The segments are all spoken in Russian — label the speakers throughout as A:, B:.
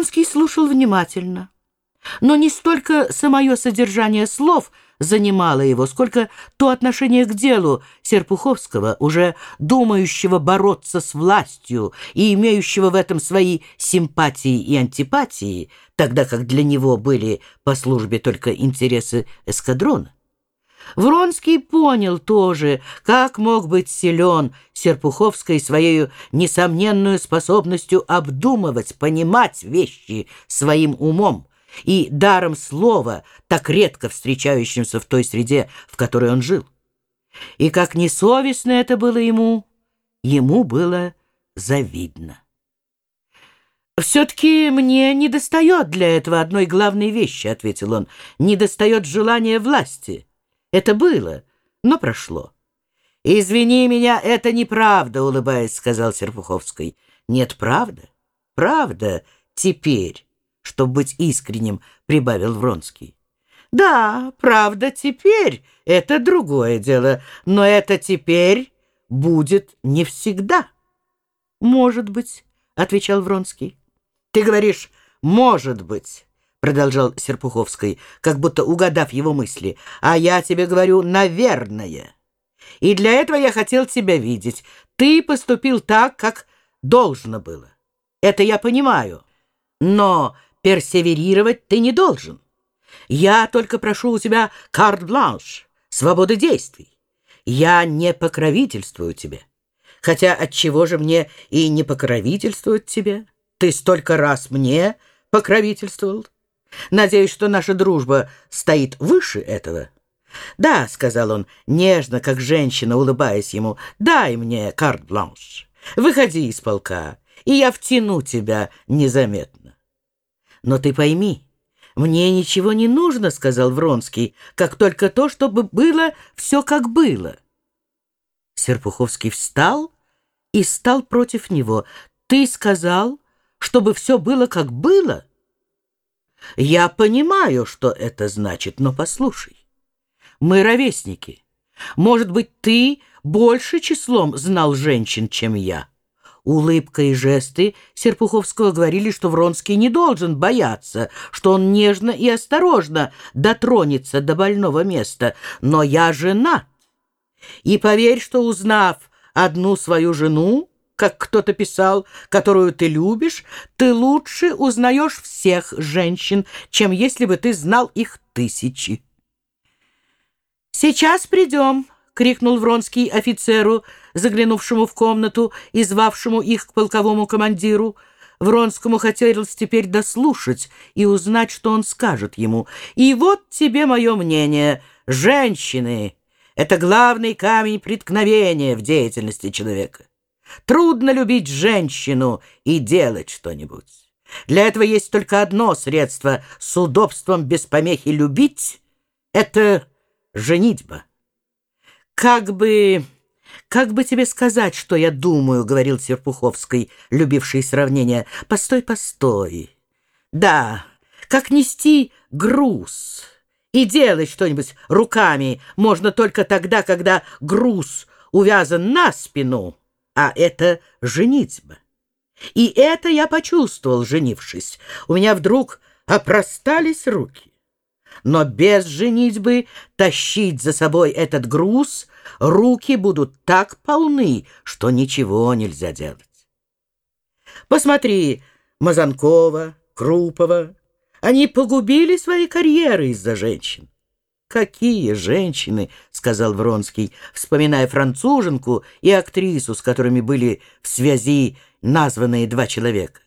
A: Вронский слушал внимательно, но не столько самое содержание слов занимало его, сколько то отношение к делу Серпуховского, уже думающего бороться с властью и имеющего в этом свои симпатии и антипатии, тогда как для него были по службе только интересы эскадрона. Вронский понял тоже, как мог быть силен Серпуховской своей несомненную способностью обдумывать, понимать вещи своим умом и даром слова, так редко встречающимся в той среде, в которой он жил. И как несовестно это было ему, ему было завидно. «Все-таки мне недостает для этого одной главной вещи», — ответил он, — «недостает желания власти». Это было, но прошло. «Извини меня, это неправда», — улыбаясь, сказал Серпуховский. «Нет, правда? Правда теперь, чтобы быть искренним», — прибавил Вронский. «Да, правда теперь, это другое дело, но это теперь будет не всегда». «Может быть», — отвечал Вронский. «Ты говоришь, может быть». — продолжал Серпуховский, как будто угадав его мысли. «А я тебе говорю, наверное. И для этого я хотел тебя видеть. Ты поступил так, как должно было. Это я понимаю. Но персеверировать ты не должен. Я только прошу у тебя карт-бланш, свободы действий. Я не покровительствую тебе. Хотя от чего же мне и не покровительствовать тебе? Ты столько раз мне покровительствовал». Надеюсь, что наша дружба стоит выше этого. «Да», — сказал он, нежно, как женщина, улыбаясь ему, — «дай мне карт-бланш. Выходи из полка, и я втяну тебя незаметно». «Но ты пойми, мне ничего не нужно», — сказал Вронский, «как только то, чтобы было все как было». Серпуховский встал и стал против него. «Ты сказал, чтобы все было как было?» Я понимаю, что это значит, но послушай. Мы ровесники. Может быть, ты больше числом знал женщин, чем я. Улыбка и жесты Серпуховского говорили, что Вронский не должен бояться, что он нежно и осторожно дотронется до больного места. Но я женат. И поверь, что узнав одну свою жену, как кто-то писал, которую ты любишь, ты лучше узнаешь всех женщин, чем если бы ты знал их тысячи. «Сейчас придем!» — крикнул Вронский офицеру, заглянувшему в комнату и звавшему их к полковому командиру. Вронскому хотелось теперь дослушать и узнать, что он скажет ему. «И вот тебе мое мнение. Женщины — это главный камень преткновения в деятельности человека. Трудно любить женщину и делать что-нибудь. Для этого есть только одно средство с удобством без помехи любить — это женитьба. Как бы... «Как бы тебе сказать, что я думаю?» — говорил Серпуховский, любивший сравнение. «Постой, постой. Да, как нести груз и делать что-нибудь руками можно только тогда, когда груз увязан на спину» а это женитьба. И это я почувствовал, женившись. У меня вдруг опростались руки. Но без женитьбы тащить за собой этот груз руки будут так полны, что ничего нельзя делать. Посмотри, Мазанкова, Крупова. Они погубили свои карьеры из-за женщин. «Какие женщины!» — сказал Вронский, вспоминая француженку и актрису, с которыми были в связи названные два человека.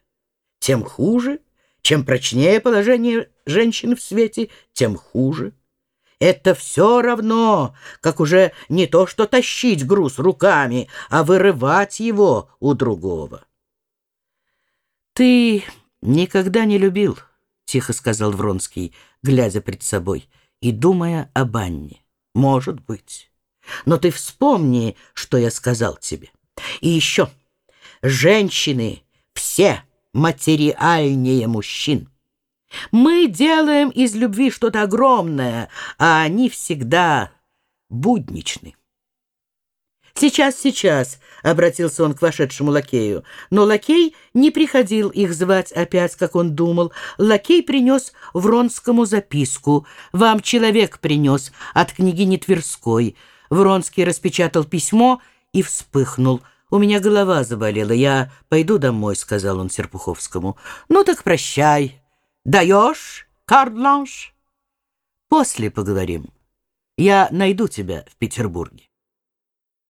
A: «Тем хуже, чем прочнее положение женщины в свете, тем хуже. Это все равно, как уже не то что тащить груз руками, а вырывать его у другого». «Ты никогда не любил», — тихо сказал Вронский, глядя пред собой, — и думая об Анне. Может быть. Но ты вспомни, что я сказал тебе. И еще. Женщины все материальнее мужчин. Мы делаем из любви что-то огромное, а они всегда будничны. «Сейчас, сейчас», — обратился он к вошедшему лакею. Но лакей не приходил их звать опять, как он думал. Лакей принес Вронскому записку. «Вам человек принес от княгини Тверской». Вронский распечатал письмо и вспыхнул. «У меня голова заболела. Я пойду домой», — сказал он Серпуховскому. «Ну так прощай. Даешь, карт-бланш?» «После поговорим. Я найду тебя в Петербурге».